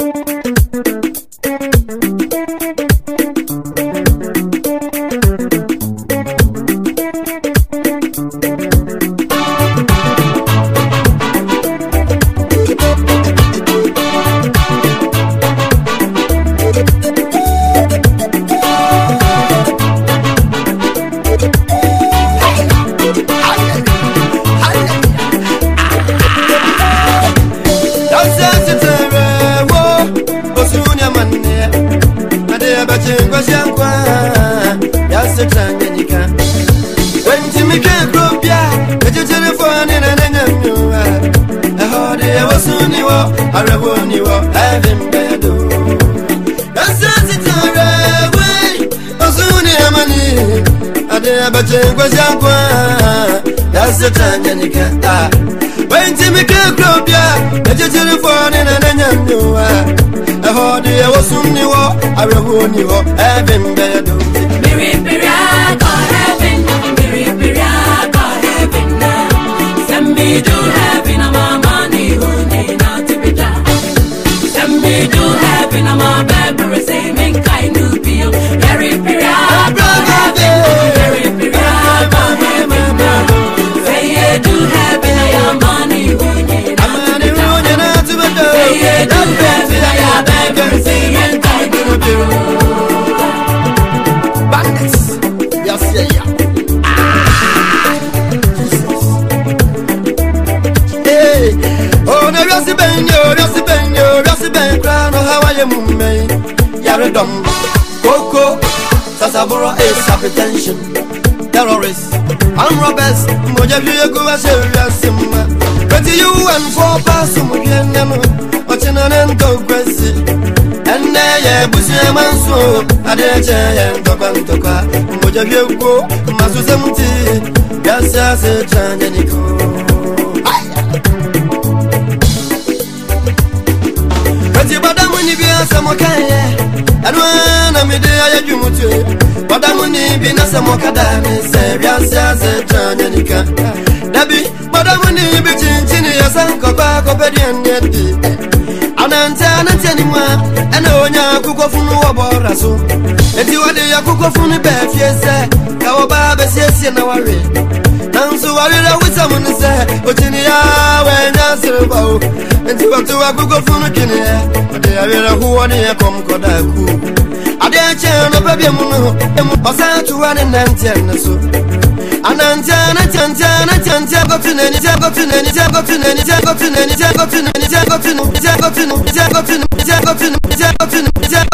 thank you I arewo ni wo ẹbí ń bẹ do. ẹsẹ̀ ti tẹ̀ rẹ̀ wí ọ̀sùn ní ẹ̀ma ni adé abẹ́tẹ̀ gbèsè àgbà ẹsẹ̀ tẹ̀ ẹ̀jẹ̀ nìkẹ́ ta. wẹ́n ti mi kí kúrò bíà ẹ̀jẹ̀ ti rí fún ọ ní nàdẹ́ nyà ye mu mɛ yare dɔm koko sasabɔrɔ e hypertension terrorist arm robbers mmojabi egu ɛhyɛ ewia se mu mɛ bɛti yi wu ɛnfɔ paasi mu wie nɛmu ɔkyena ne ntɔnkwasi ɛnɛ yɛ busua ma nso adeɛ kyɛ yɛ ntɔkwa ntɔkwa mmojabi egu maso sɛm ti yasase kyɛn yɛ niko. mokɛyɛ ɛno mi de mede ayɛ dwumutue bɔdamoni bi na sɛ mɔkada me sɛ wiase asɛ tra nyɛ nika dabi bɔdamoni bi kyinkyini yɛ sɛ nkɔkɔ akɔpɛ deɛ nneɛ di anante anante anim a ɛna onya akokɔfunu wɔ bɔra so enti wɔde akokɔfunu bɛɛ fie sɛ ka wɔbaa bɛsiesie na wawe nanso warere wisam ne sɛ okyini a wɔanya sereba o enti wɔto funu kini ɔde yɛwerɛ hoɔ ne yɛkɔ nkɔdaako adeɛ kyɛn no bɛbiɛ mu no ɛmu ɔsan toa ne nanteɛ ne so ananteɛ ne tianteɛ ne tianteɛ bɛtu n'ani teɛ bɛtu n'ani teɛ bɛtu n'ani teɛ bɛtu n'ani teɛ bɛtu n'ani teɛ bɛtu no teɛ bɛtu no teɛ bɛtu no teɛ bɛtu no teɛ bɛtu no teɛ bɛtu no teɛ